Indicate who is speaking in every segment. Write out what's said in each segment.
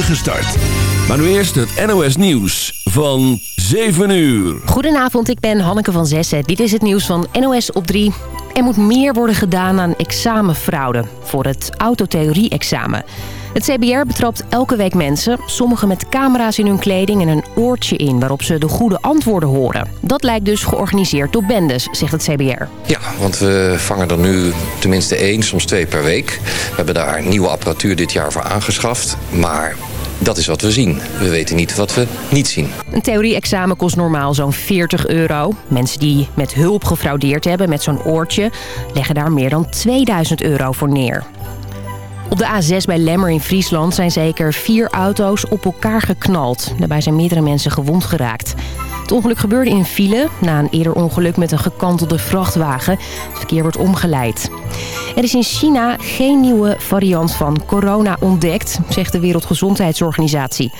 Speaker 1: start. Maar nu eerst het NOS Nieuws van 7 uur.
Speaker 2: Goedenavond, ik ben Hanneke van Zessen. Dit is het nieuws van NOS op 3. Er moet meer worden gedaan aan examenfraude voor het autotheorie-examen. Het CBR betrapt elke week mensen, sommigen met camera's in hun kleding en een oortje in waarop ze de goede antwoorden horen. Dat lijkt dus georganiseerd door bendes, zegt het CBR.
Speaker 3: Ja, want we vangen er nu tenminste één, soms twee per week. We hebben daar nieuwe apparatuur dit jaar voor aangeschaft, maar dat is wat we zien. We weten niet wat we niet zien.
Speaker 2: Een theorie-examen kost normaal zo'n 40 euro. Mensen die met hulp gefraudeerd hebben met zo'n oortje... leggen daar meer dan 2000 euro voor neer. Op de A6 bij Lemmer in Friesland zijn zeker vier auto's op elkaar geknald. Daarbij zijn meerdere mensen gewond geraakt. Het ongeluk gebeurde in file na een eerder ongeluk met een gekantelde vrachtwagen. Het verkeer wordt omgeleid. Er is in China geen nieuwe variant van corona ontdekt, zegt de Wereldgezondheidsorganisatie.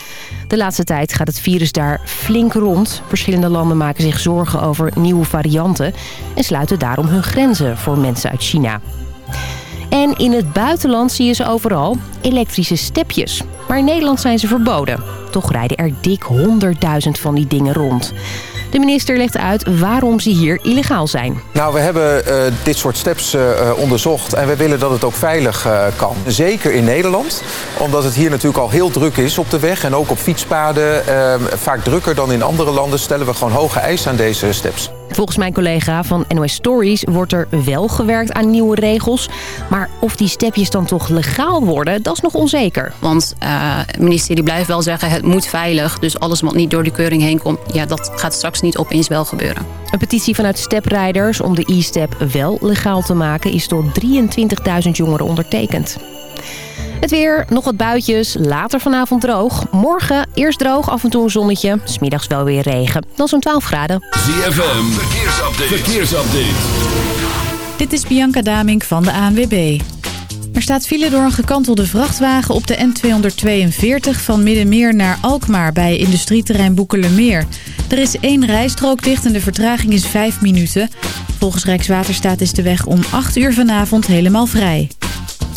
Speaker 2: De laatste tijd gaat het virus daar flink rond. Verschillende landen maken zich zorgen over nieuwe varianten... en sluiten daarom hun grenzen voor mensen uit China. En in het buitenland zie je ze overal elektrische stepjes. Maar in Nederland zijn ze verboden. Toch rijden er dik 100.000 van die dingen rond. De minister legt uit waarom ze hier illegaal zijn.
Speaker 4: Nou, we hebben uh, dit soort steps uh, onderzocht en we willen dat het ook veilig kan. Zeker in Nederland, omdat het hier natuurlijk al heel druk is op de weg... en ook op fietspaden, vaak drukker dan in andere landen... stellen we gewoon hoge eisen aan deze steps.
Speaker 2: Volgens mijn collega van NOS Stories wordt er wel gewerkt aan nieuwe regels. Maar of die stepjes dan toch legaal worden, dat is nog onzeker.
Speaker 5: Want uh, het ministerie blijft wel zeggen het moet veilig. Dus alles wat niet door de keuring heen komt, ja, dat gaat straks niet opeens wel gebeuren.
Speaker 2: Een petitie vanuit steprijders om de e-step wel legaal te maken... is door 23.000 jongeren ondertekend. Het weer, nog wat buitjes, later vanavond droog. Morgen eerst droog, af en toe een zonnetje. Smiddags wel weer regen. Dan zo'n 12 graden.
Speaker 1: ZFM, verkeersupdate. verkeersupdate.
Speaker 6: Dit is Bianca Damink van de ANWB. Er staat file door een gekantelde vrachtwagen op de N242 van Middenmeer naar Alkmaar bij industrieterrein Boekelermeer. Er is één rijstrook dicht en de vertraging is 5 minuten. Volgens Rijkswaterstaat is de weg om 8 uur vanavond helemaal vrij.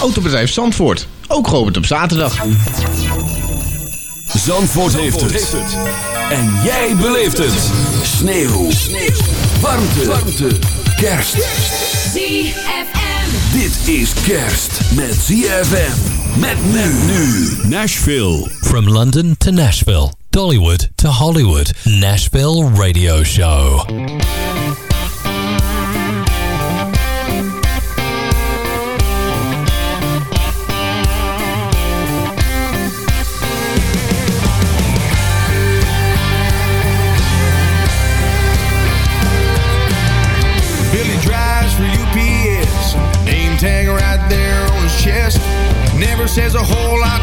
Speaker 7: Autobedrijf Zandvoort. Ook geopend op zaterdag.
Speaker 1: Zandvoort, heeft, het. En jij beleeft het. Sneeuw. Sneeuw. Warmte. Warmte. Kerst.
Speaker 8: ZFM.
Speaker 1: Dit is kerst met ZFM. Met men nu.
Speaker 9: Nashville. From London to Nashville. Dollywood to Hollywood. Nashville Radio Show.
Speaker 10: Says a whole lot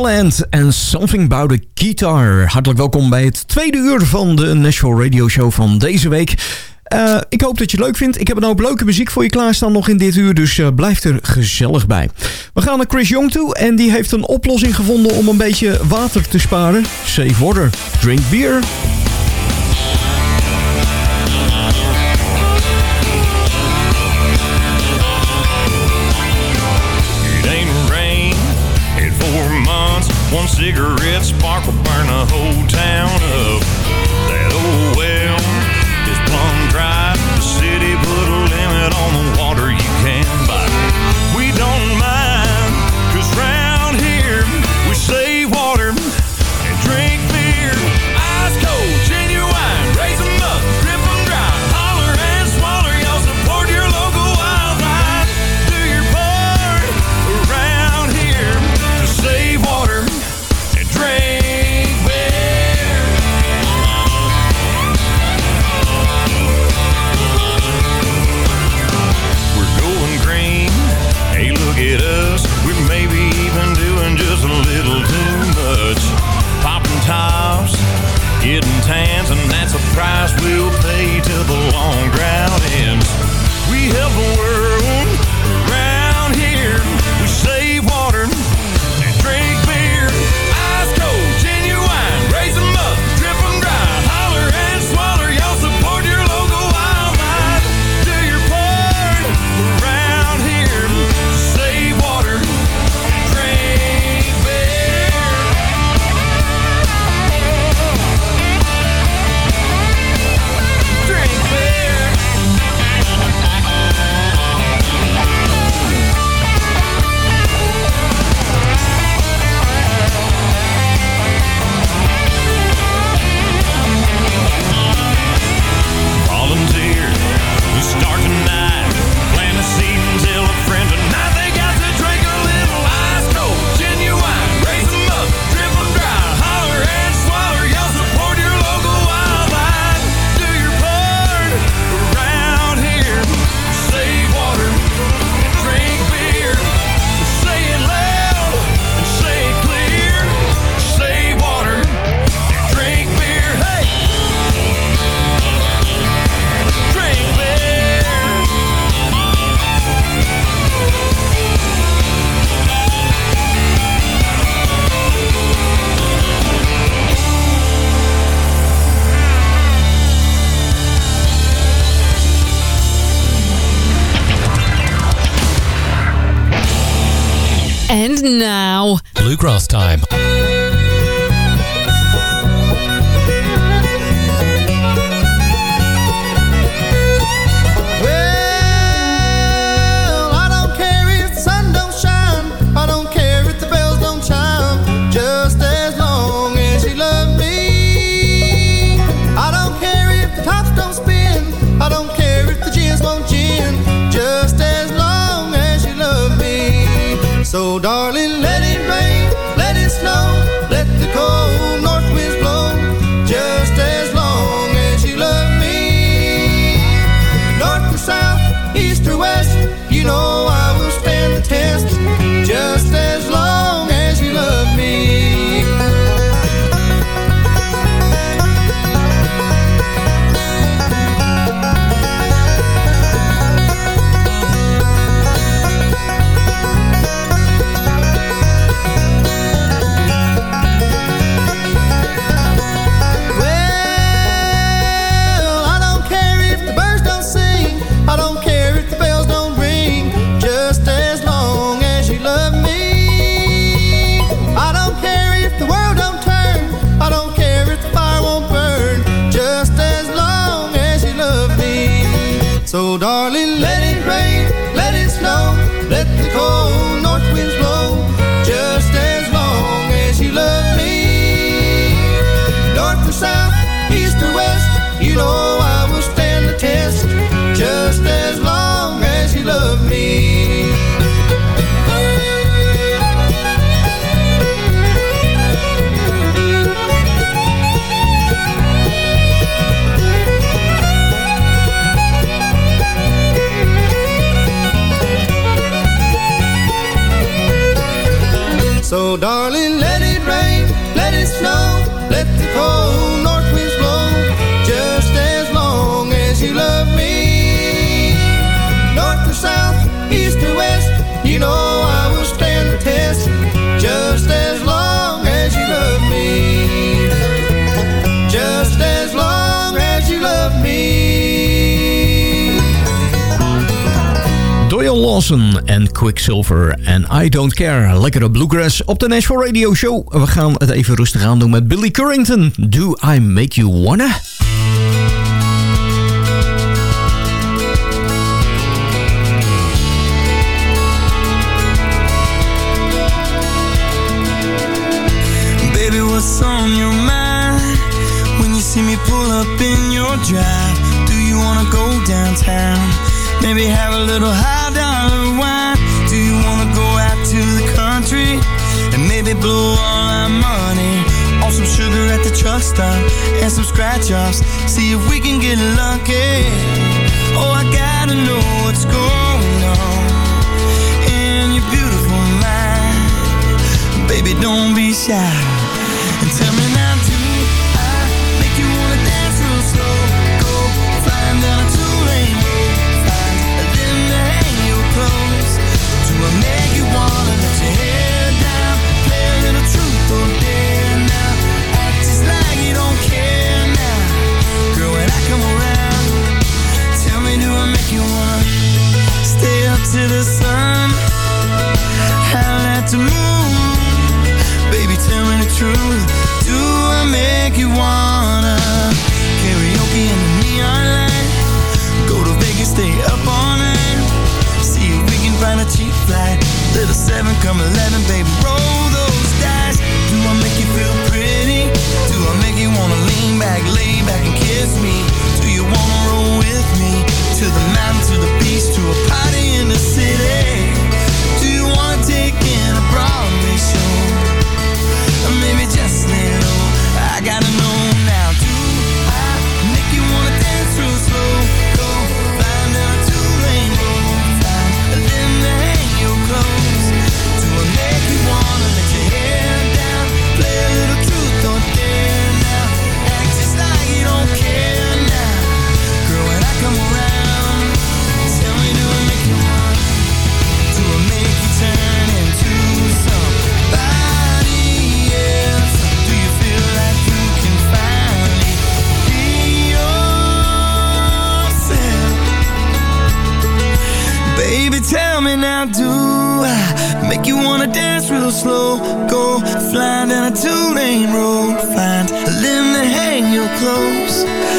Speaker 8: Land en Something About the Guitar. Hartelijk welkom bij het tweede uur van de National Radio Show van deze week. Eh, ik hoop dat je het leuk vindt. Ik heb een hoop leuke muziek voor je klaarstaan nog in dit uur, dus eh, blijf er gezellig bij. We gaan naar Chris Young toe en die heeft een oplossing gevonden om een beetje water te sparen. Save water, drink beer.
Speaker 11: One cigarette spark will burn a whole town up.
Speaker 12: Bluegrass Time
Speaker 8: Lawson en Quicksilver en I Don't Care. Lekkere bluegrass op de Nashville Radio Show. We gaan het even rustig aan doen met Billy Currington. Do I Make You Wanna?
Speaker 13: some scratch-offs See if we can get lucky. Oh, I
Speaker 9: close.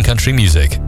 Speaker 9: Country music.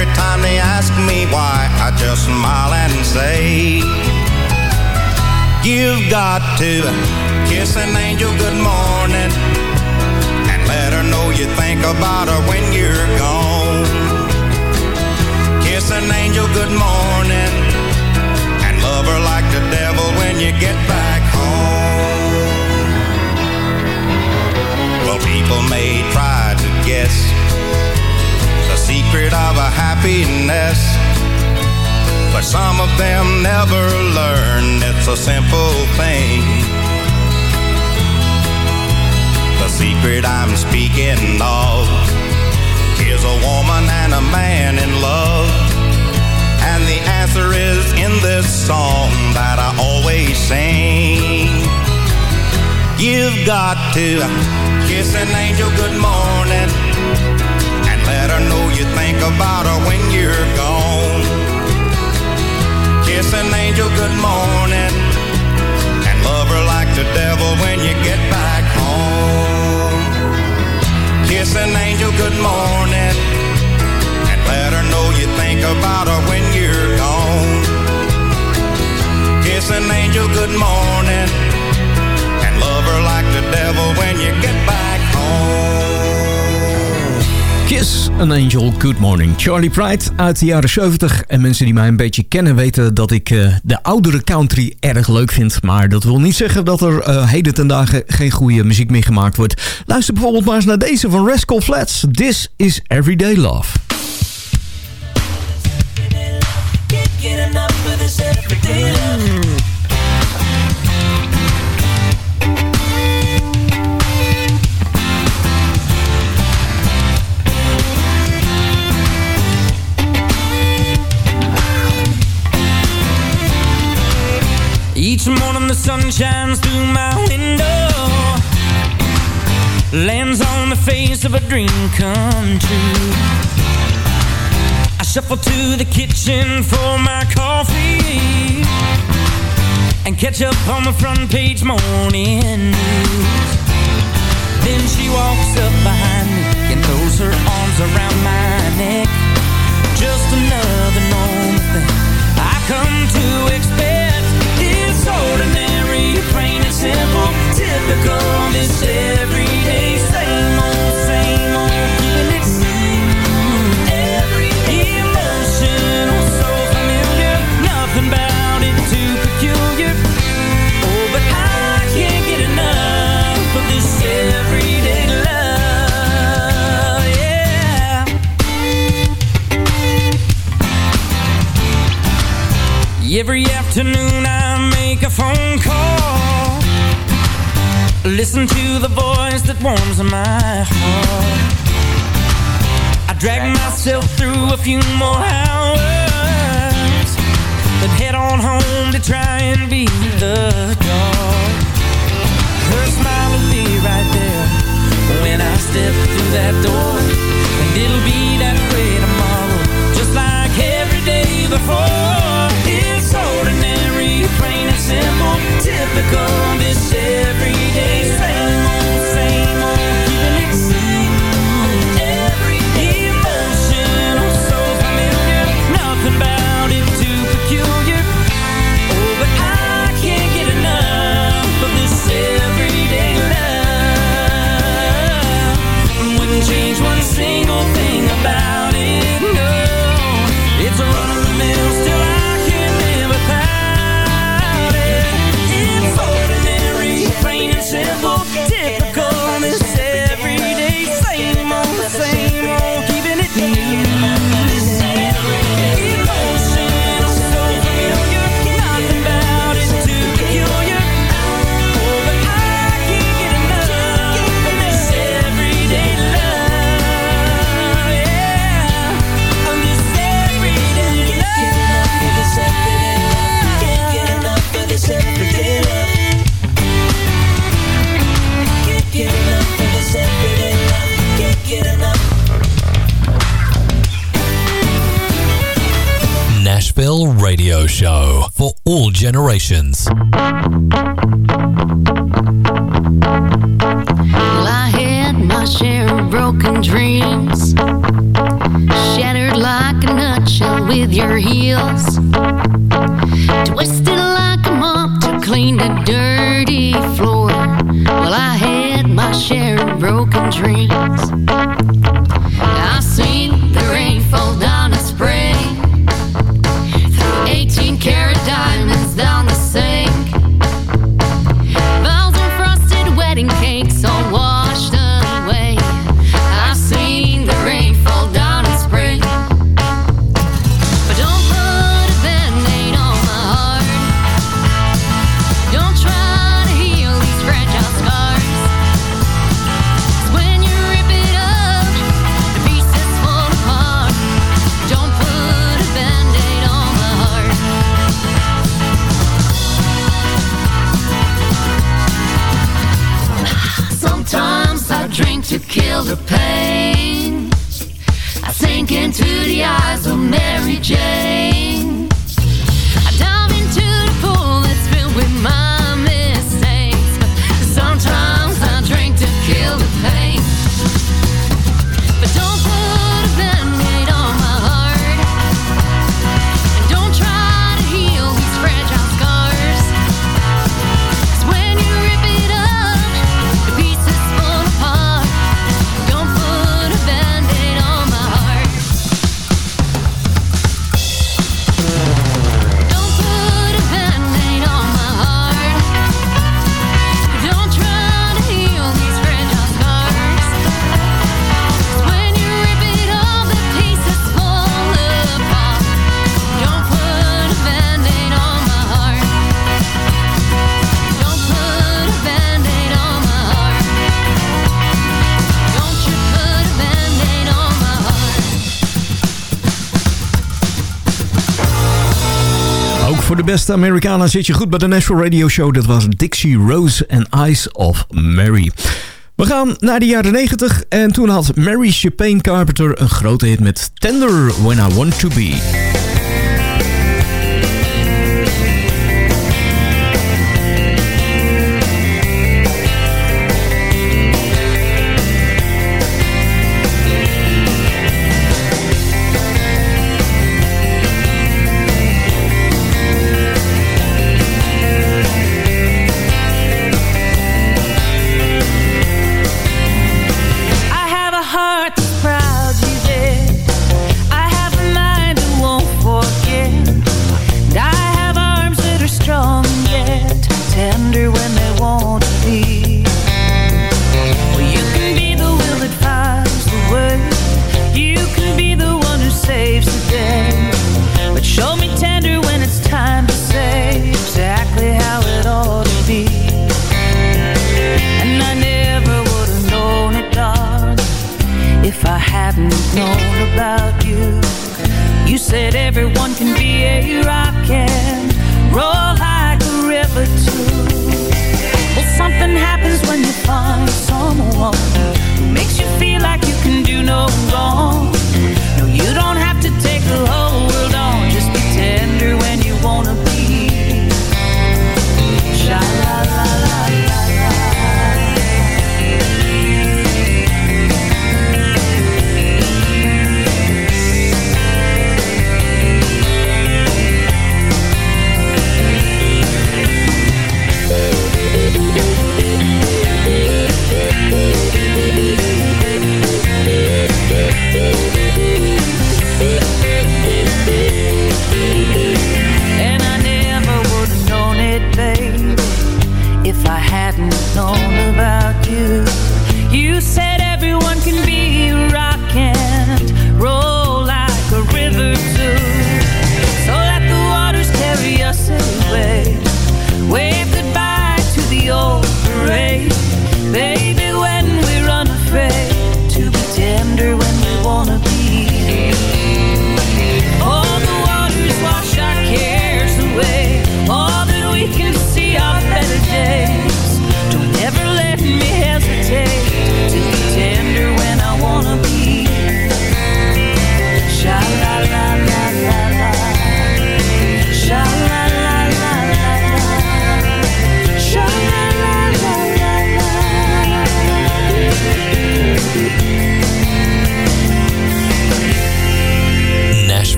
Speaker 14: every time they ask me why, I just smile and say, You've got to kiss an angel good morning and let her know you think about her when you're gone. Kiss an angel good morning and love her like the devil when you get back home. Well, people may try to guess happiness. But some of them never learn it's a simple thing. The secret I'm speaking of is a woman and a man in love. And the answer is in this song that I always sing. You've got to kiss an angel good morning her know you think about her when you're gone. Kiss an angel good morning and love her like the devil when you get back home. Kiss an angel good morning and let her know you think about her when you're gone. Kiss an angel good morning and love her like the devil when you get back home.
Speaker 8: Kiss an Angel, Good Morning. Charlie Pride uit de jaren 70. En mensen die mij een beetje kennen weten dat ik eh, de oudere country erg leuk vind. Maar dat wil niet zeggen dat er eh, heden ten dagen geen goede muziek meer gemaakt wordt. Luister bijvoorbeeld maar eens naar deze van Rascal Flats. This is Everyday Love.
Speaker 10: Everyday love.
Speaker 15: Sun shines through my window. Lands on the face of a dream come true. I shuffle to the kitchen for my coffee And catch up on the front page morning news. Then she walks up behind me And throws her arms around my neck. Just another normal thing I come to expect simple Typical, this everyday Same old, same old. Emotional, so familiar Nothing about it too peculiar. Oh, but I can't get enough Of this everyday love, yeah. Every afternoon I make a phone call Listen to the voice that warms my heart. I drag myself through a few more hours Then head on home to try and beat the dark Her smile will be right there When I step through that door. And it'll be that way tomorrow Just like every day before simple Typical, this everyday Same
Speaker 8: beste zit je goed bij de National Radio Show. Dat was Dixie Rose and Eyes of Mary. We gaan naar de jaren 90 en toen had Mary Chapin Carpenter een grote hit met Tender When I Want
Speaker 15: To Be.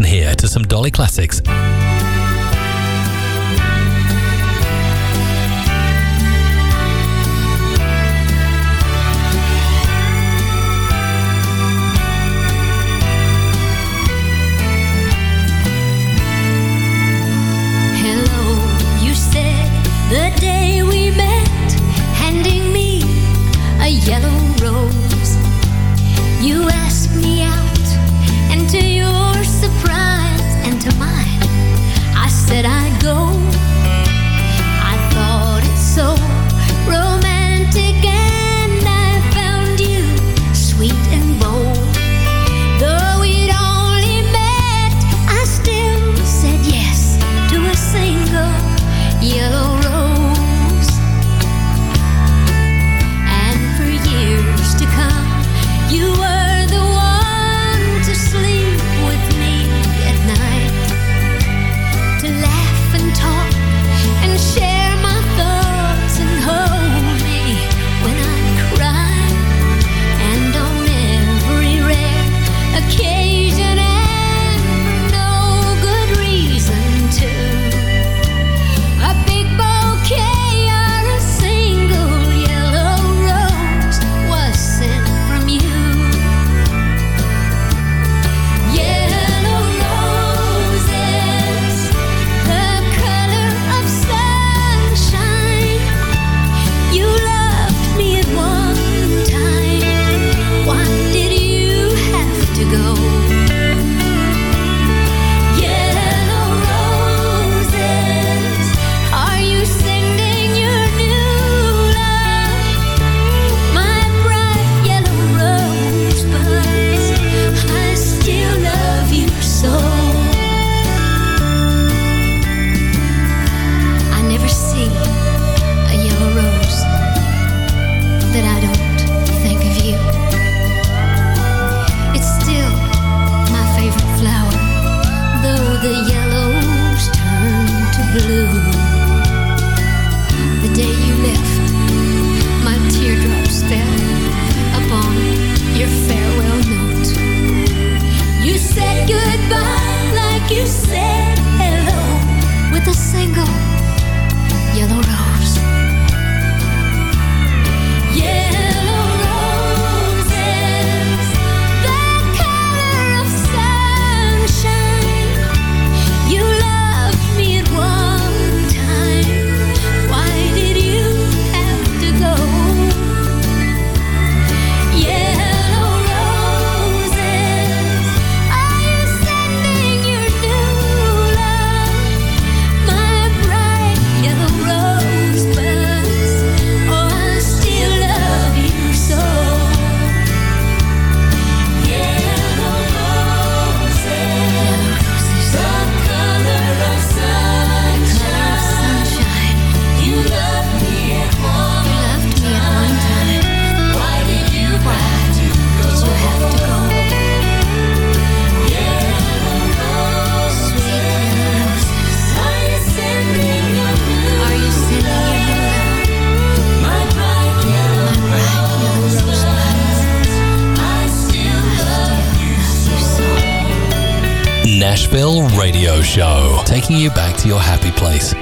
Speaker 16: listen here to some Dolly classics.
Speaker 9: taking you back to your happy place.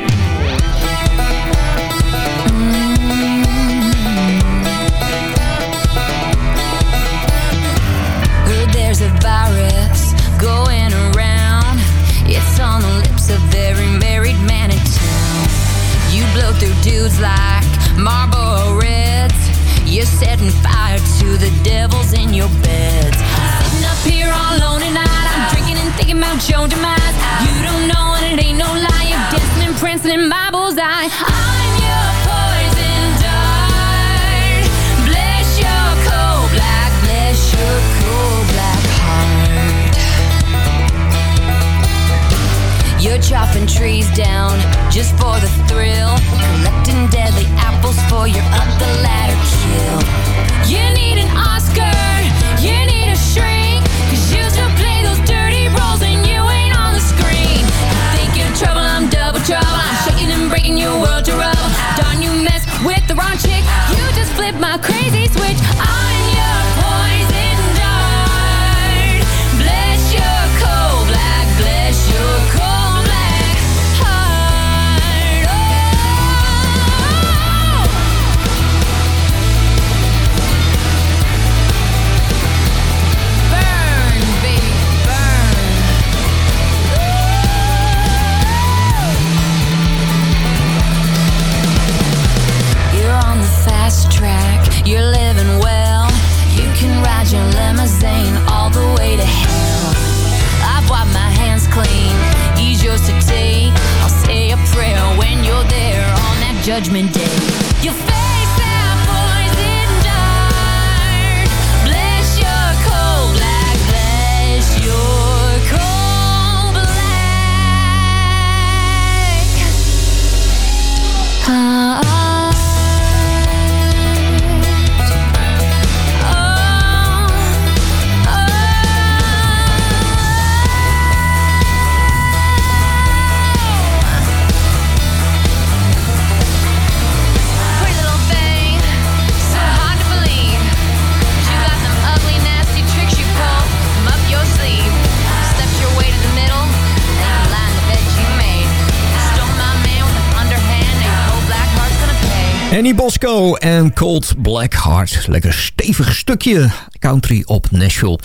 Speaker 17: And
Speaker 8: en Cold Black Heart. Lekker stevig stukje country op Nashville.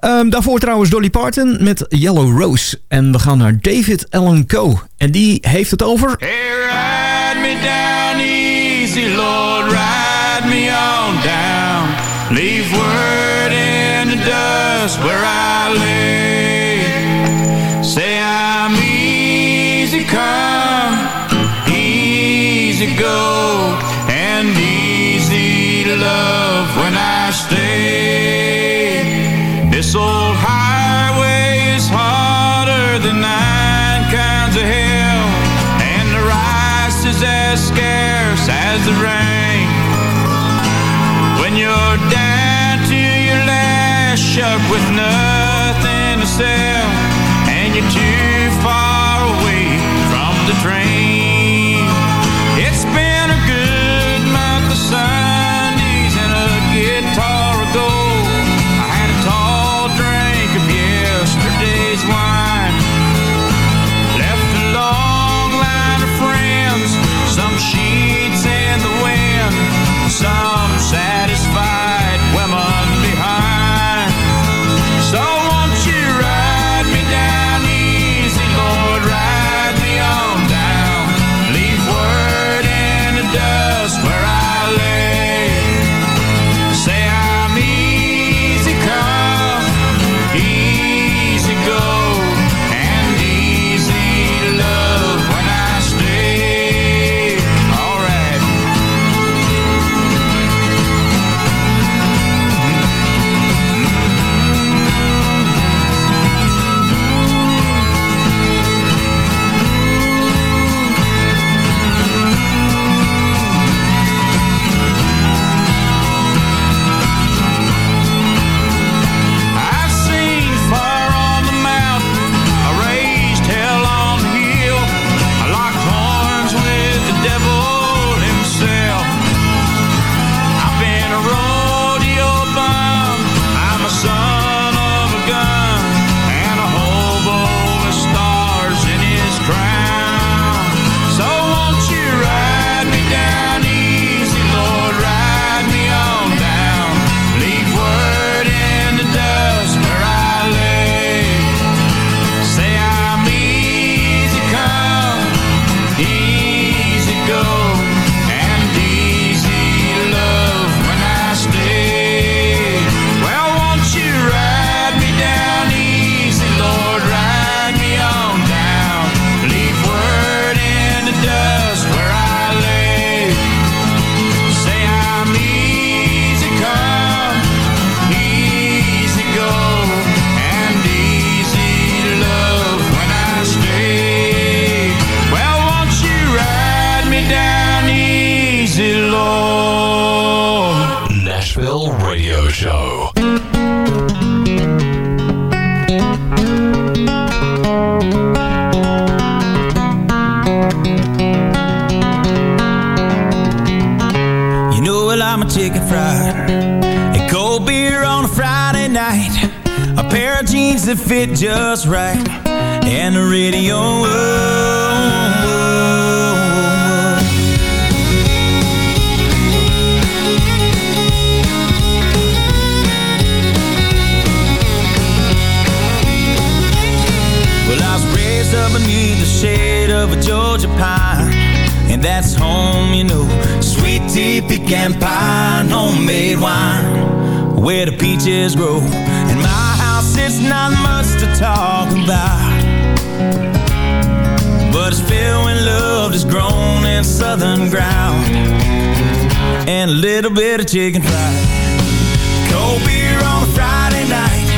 Speaker 8: Um, daarvoor trouwens Dolly Parton met Yellow Rose. En we gaan naar David Allen Coe. En die heeft het over...
Speaker 11: Hey, ride me down easy, Lord. Ride me on down. Leave word in the dust where I lay. Say I'm easy come, easy go. love when I stay. This old highway is harder than nine kinds of hell, and the rice is as scarce as the rain. When you're down to your last shuck with nothing to sell, and you're too far away from the train. And a
Speaker 13: little bit of chicken fried Cold beer on a Friday night.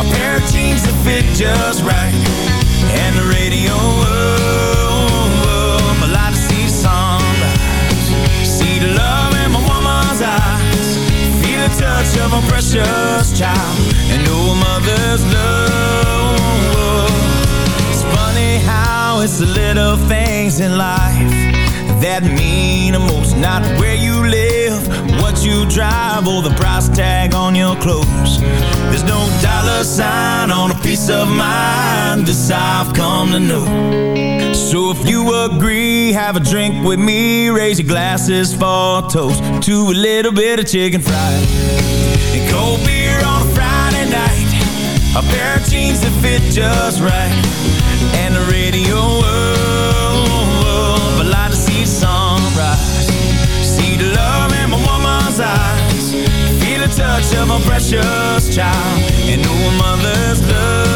Speaker 13: A pair of jeans that fit just right. And the radio, I like to see sunrise. See the love in my woman's eyes. Feel the touch of a precious child. And a mother's love. It's funny how it's the little things in life That mean the most Not where you live, what you drive Or the price tag on your clothes. There's no dollar sign on a peace of mind. This I've come to know. So if you agree, have a drink with me. Raise your glasses for a toast To a little bit of chicken fried. And cold beer on a Friday night. A pair of jeans that fit just right touch of a precious child. And a mother's love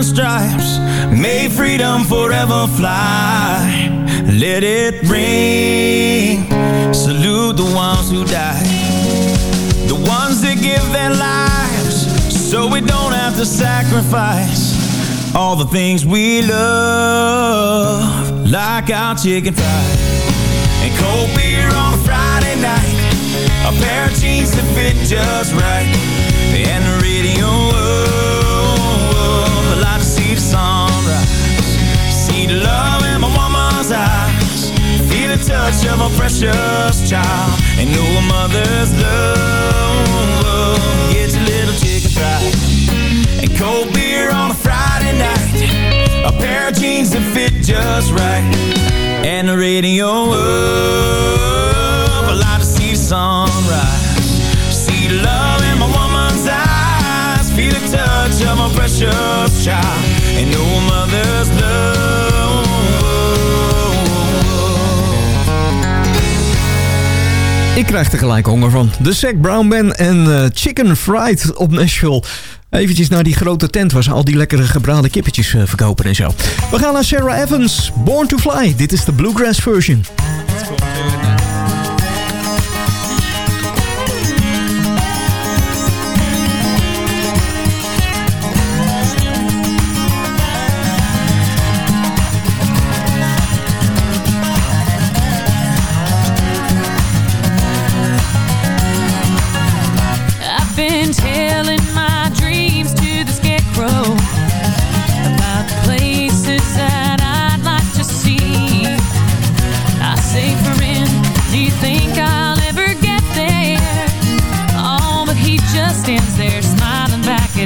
Speaker 13: and stripes. May freedom forever fly. Let it ring. Salute the ones who died, the ones that give their lives so we don't have to sacrifice all the things we love, like our chicken fried and cold beer on a Friday night. A pair of jeans that fit just right And the radio, sunrise See the love in my woman's eyes. Feel the touch of a precious child. And know a mother's love. Get your little chicken fried And cold beer on a Friday night. A pair of jeans that fit just right. And the radio, oh, precious child And a mother's love
Speaker 8: Ik krijg er gelijk honger van. De Zac Brown Band en eh, Chicken Fried op Nashville. Eventjes naar die grote tent waar ze al die lekkere gebraden kippetjes eh, verkopen en zo. We gaan naar Sarah Evans, Born to Fly. Dit is de Bluegrass version.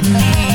Speaker 18: me.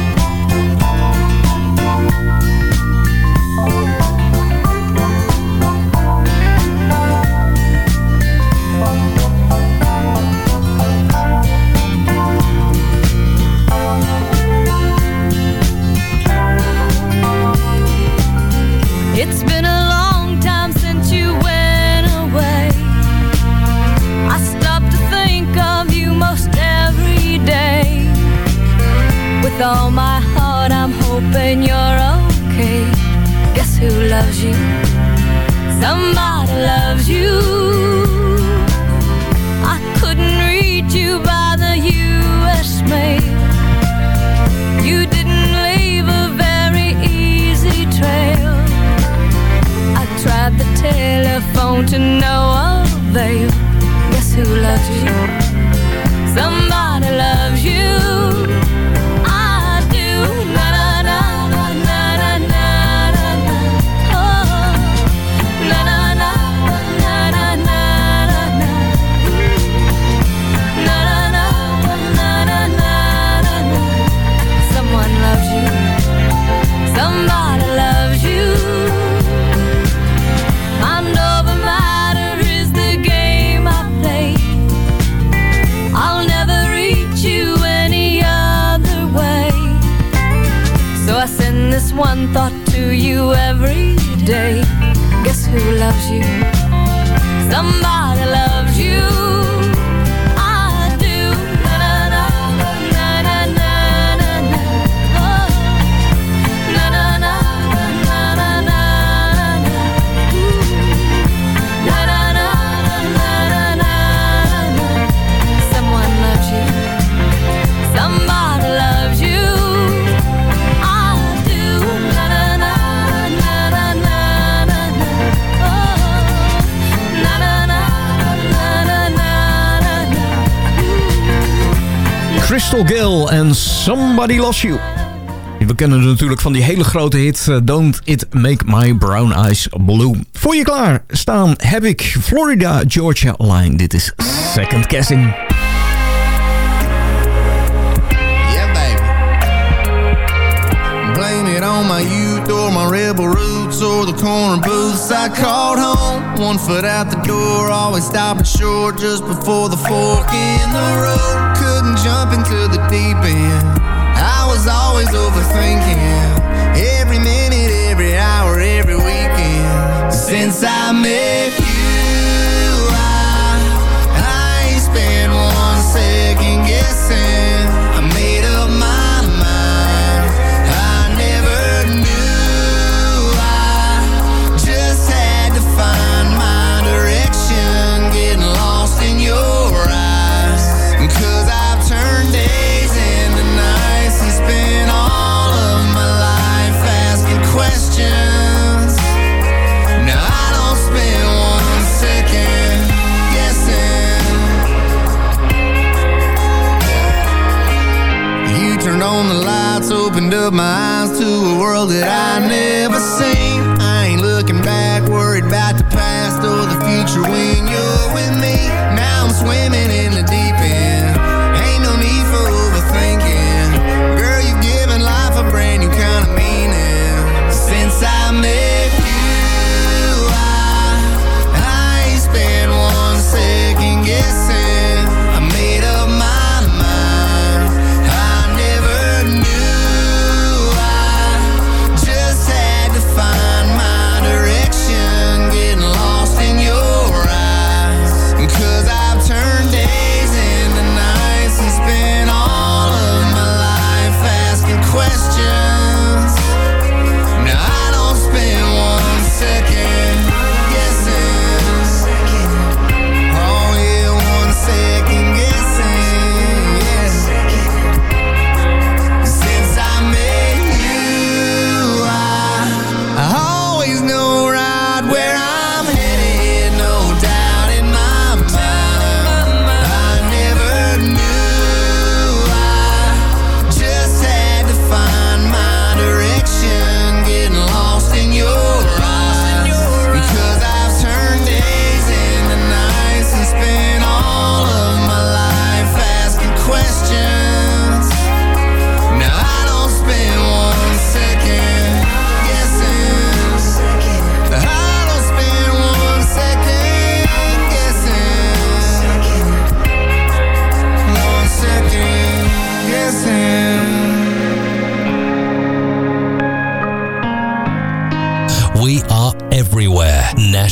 Speaker 18: telephone to know, oh babe, guess who loves you? Somebody loves you. who loves you. Somebody loves
Speaker 8: Crystal Gale en Somebody lost You. We kennen natuurlijk van die hele grote hit eh, Don't It Make My Brown Eyes Blue. Voor je klaar staan heb ik Florida Georgia Line. Dit is Second Guessing.
Speaker 10: Yeah baby. Blame it on my youth or my. or the corner booths I called home. One foot out the door, always stopping short just before the fork in the road. Couldn't jump into the deep end. I was always overthinking every minute, every hour, every weekend since I met. opened up my eyes to a world that I never seen.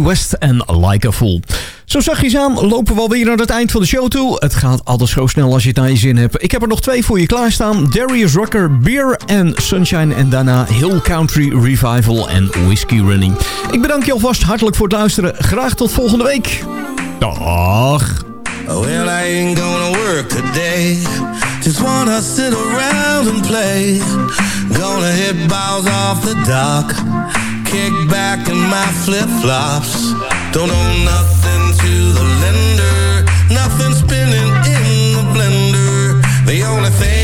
Speaker 8: West en Like a Fool. Zo zachtjes aan lopen we alweer naar het eind van de show toe. Het gaat alles zo snel als je het naar je zin hebt. Ik heb er nog twee voor je klaarstaan. Darius Rucker, Beer en Sunshine. En daarna Hill Country Revival en Whiskey Running. Ik bedank je alvast hartelijk voor het luisteren. Graag tot volgende week. Dag.
Speaker 10: Ain't gonna work today. Just wanna sit around and play. Gonna hit balls off the dock. kick back in my flip-flops. Don't owe nothing to the lender. Nothing spinning in the blender. The only thing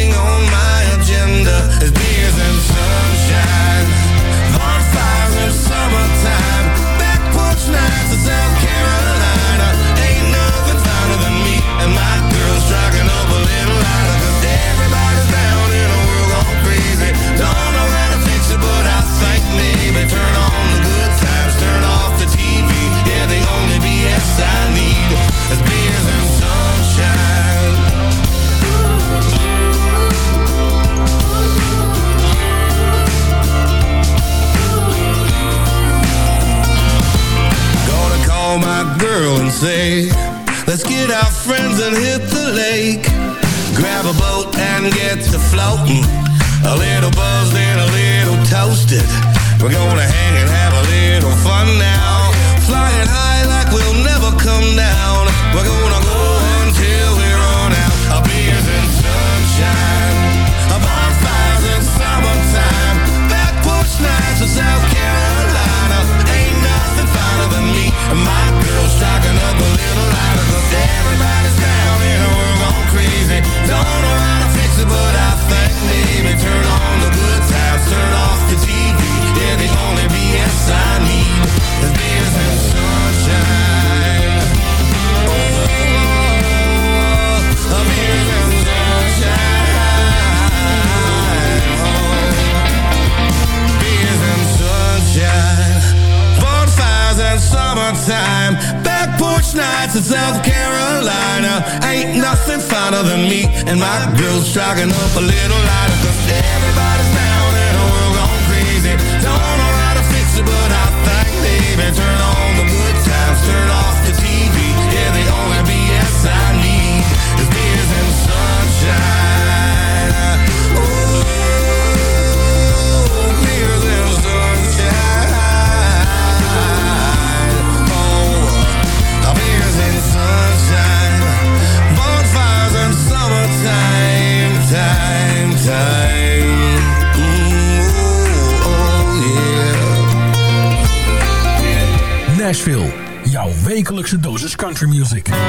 Speaker 19: country music.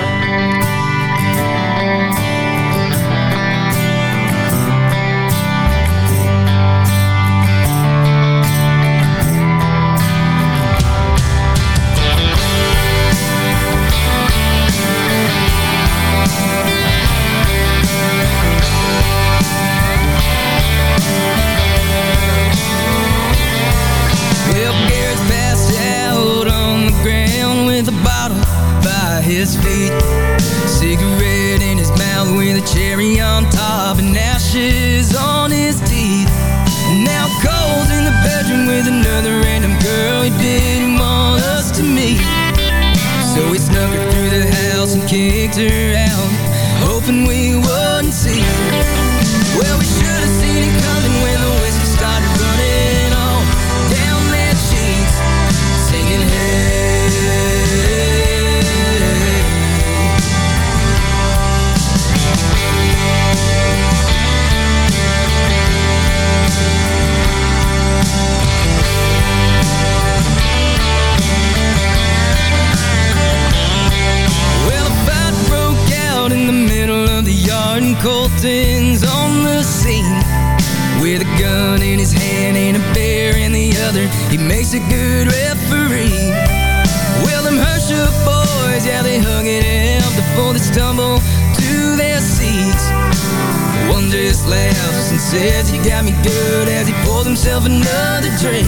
Speaker 13: just laughs and says you got me good as he pours himself another drink.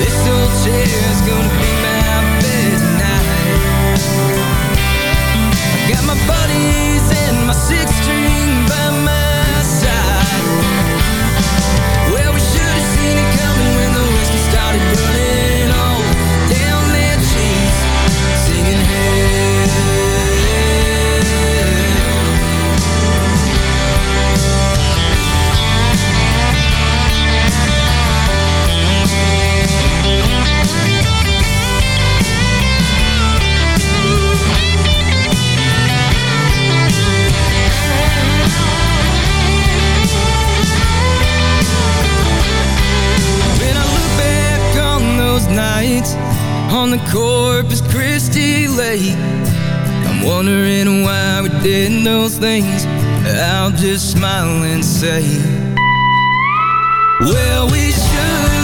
Speaker 13: This old chair's gonna be my bed tonight. I got my buddies and my six string the Corpus Christi lake I'm wondering why we did those things I'll just smile and say Well, we should